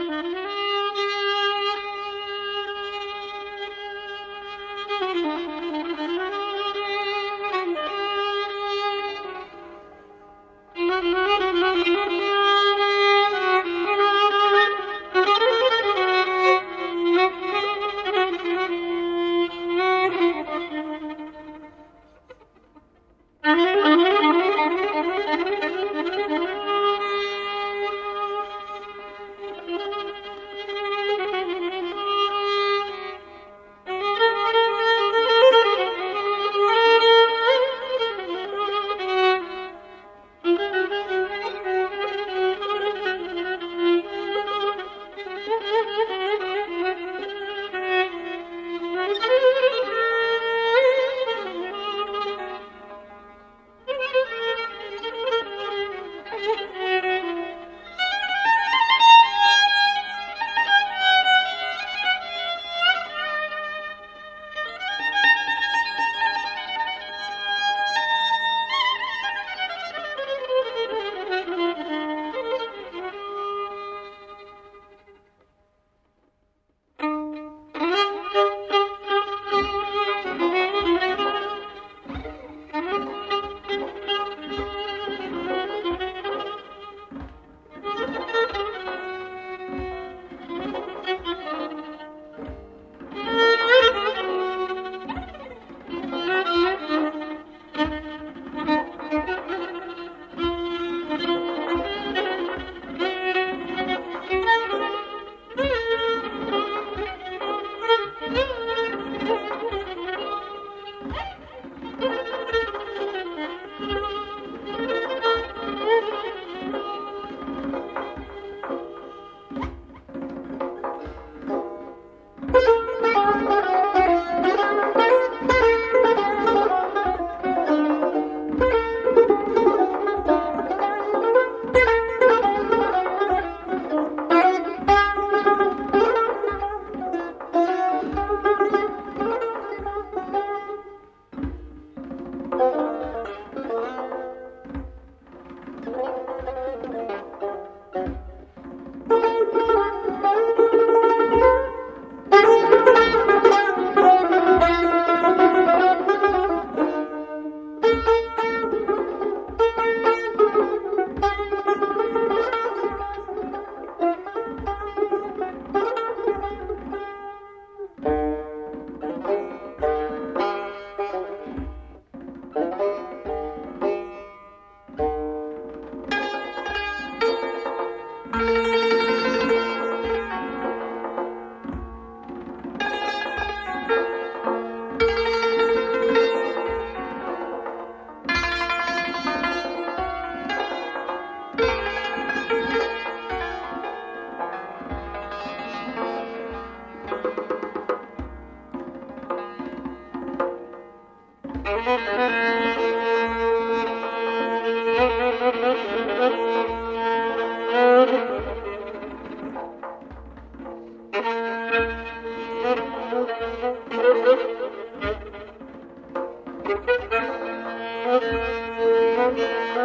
Música Mm-hmm.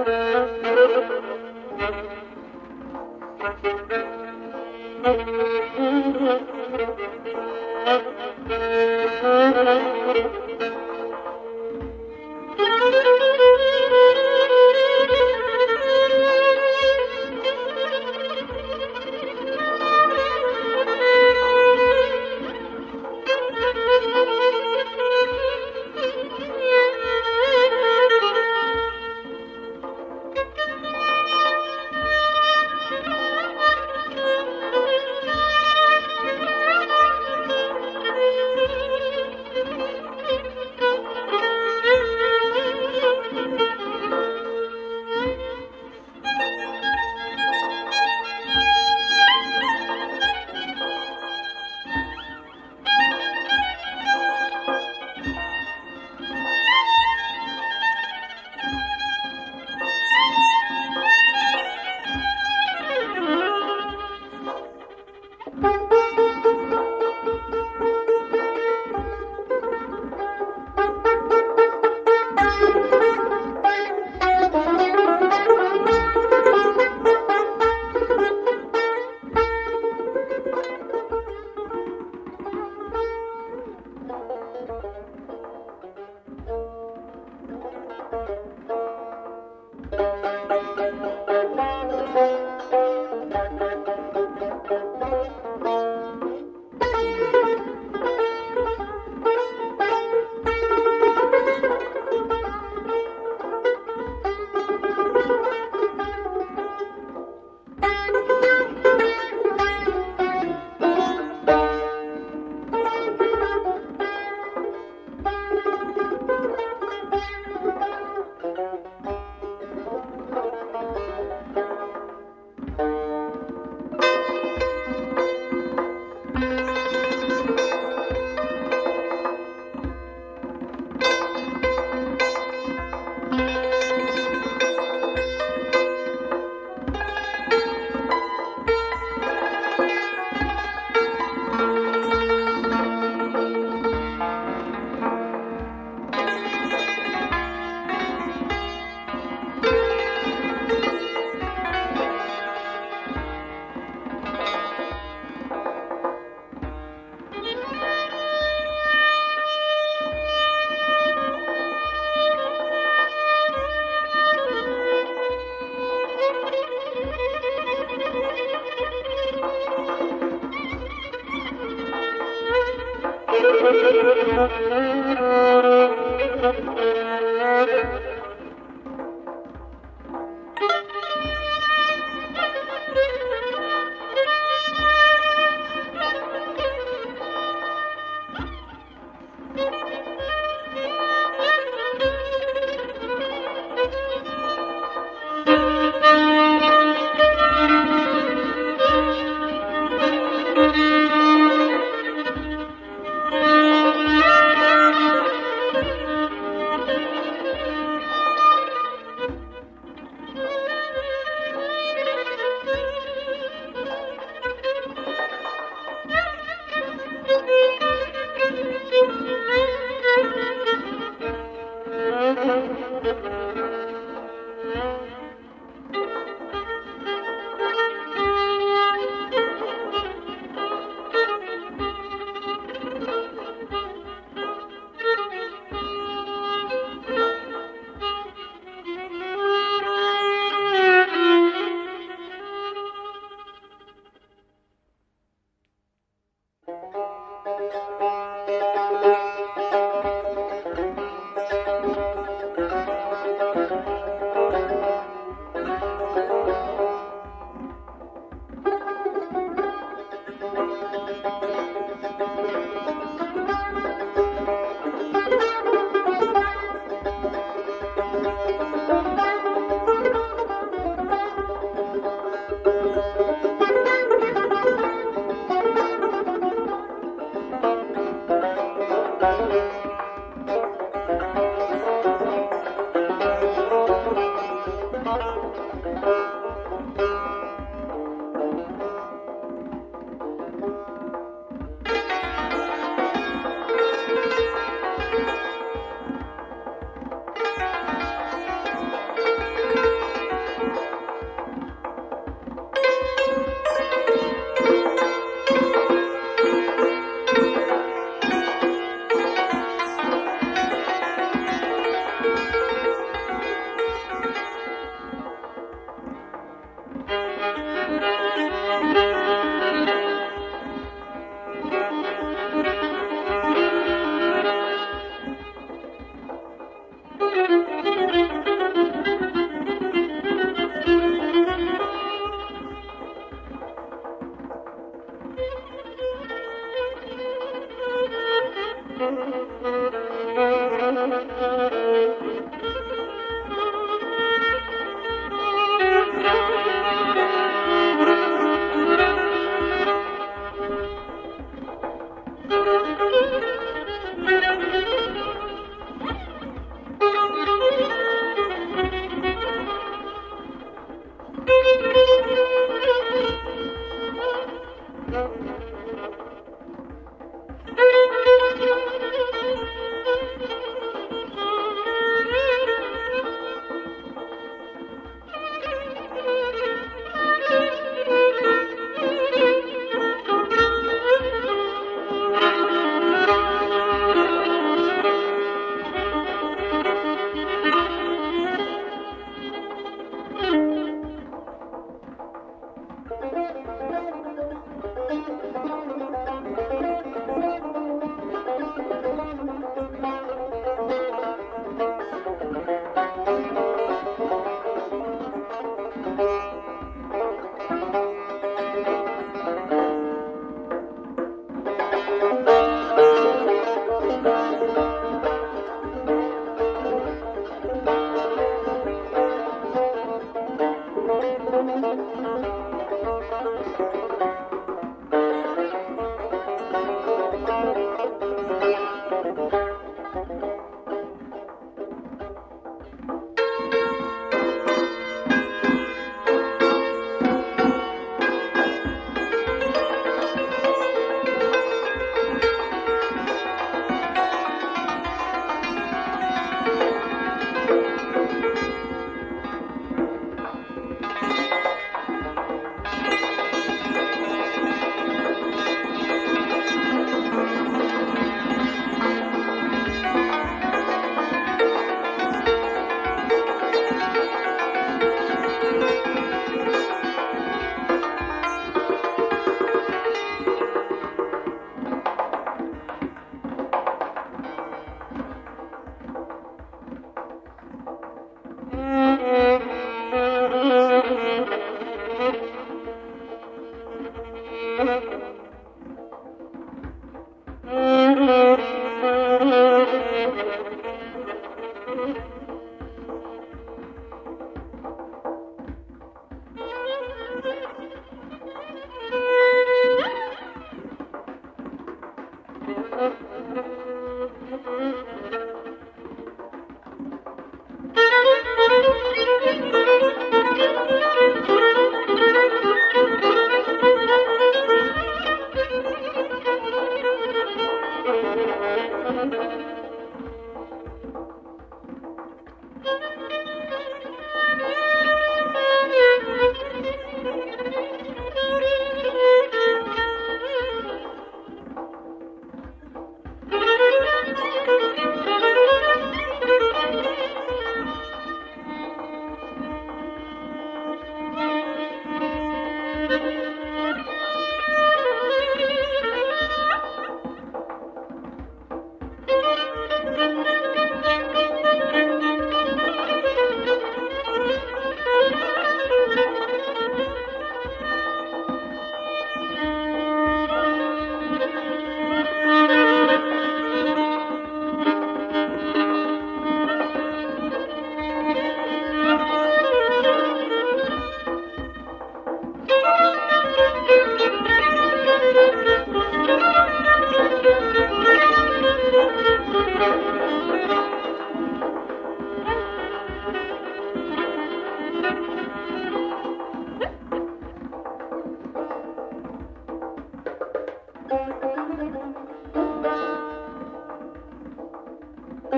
Thank you.